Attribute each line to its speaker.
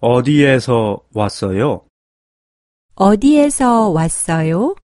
Speaker 1: 어디에서 왔어요?
Speaker 2: 어디에서 왔어요?